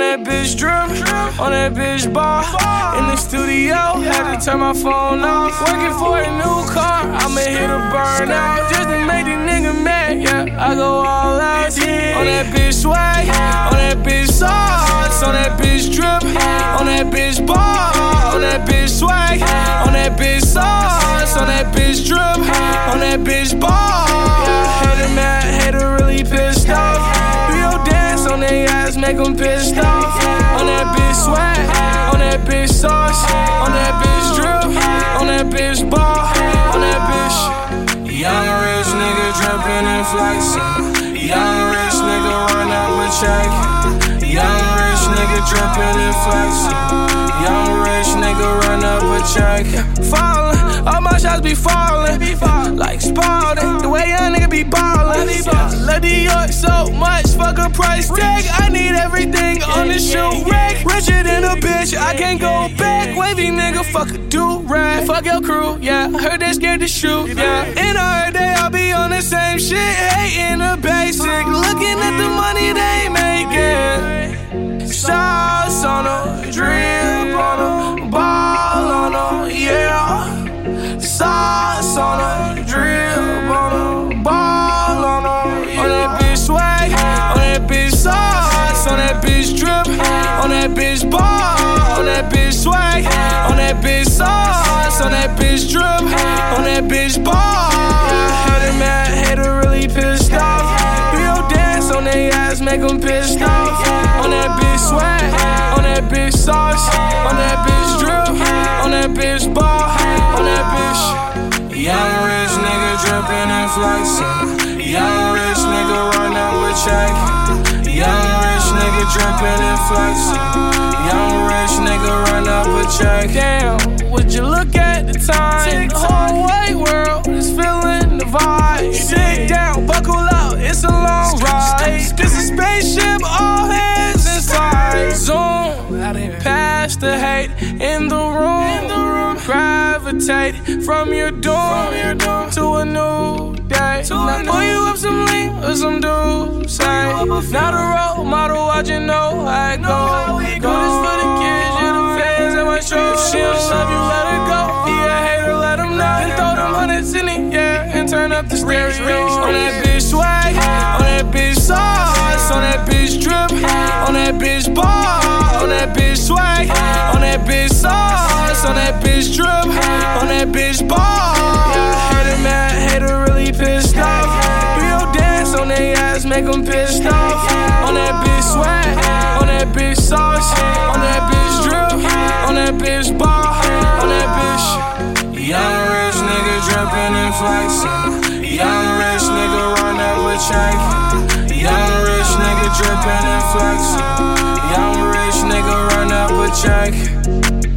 bitch drip, on that bitch bar. In the studio, had to turn my phone off. Working for a new car, I'ma hit a burnout. Just to make these niggas mad, yeah. I go all out. On that bitch swag, on that bitch sauce, on that bitch drip, on that bitch bar, on that bitch swag, on that bitch sauce, on that bitch drip, on that bitch bar. Make them pissed off. On that bitch swag, on that bitch sauce, on that bitch drip, on that bitch bar, on that bitch. Young rich nigga drippin' and flexin'. Young rich nigga run up a check. Young rich nigga drippin' and flexin'. Young rich nigga run up a check. Fallin', all my shots be fallin'. Like Spalding, the way young nigga be ballin'. Love New York so much, fuck a price tag. The shoe. Richer than a bitch, I can't go back. Wavy nigga, fuck a do rag. Fuck your crew, yeah. Heard they scared to shoot, yeah. And I heard they all be on the same shit, hating the basic. Looking at the money they making. Sauce on them, drip on them, ball on them, yeah. Sauce bitch on that bitch ball. Hater mad, hater really pissed off. Your dance on their ass, make them pissed off. On that bitch swag, on that bitch sauce, on that bitch drip, on that bitch ball, on that bitch. Young rich nigga drippin' and flexin'. Young rich nigga run up a check. Young rich nigga drippin' and flexin'. Young rich nigga run up a check. Damn, would you look at the time? The whole white world is feeling the vibe. Sit down, buckle up, it's a long ride. This is spaceship, all hands inside. Zoom, past the hate in the room. Gravitate from your dorm to a new day. Now pull you up some lean or some do say. Not a role model, watch you know I go. Hundreds in the air and turn up the stereo. On that bitch swag, on that bitch sauce, on that bitch drip, on that bitch bar, on that bitch swag, on that bitch sauce, on that bitch drip, on that bitch bar. Young rich nigga run up a check. Young rich nigga drippin' and flexin'. Young rich nigga run up a check.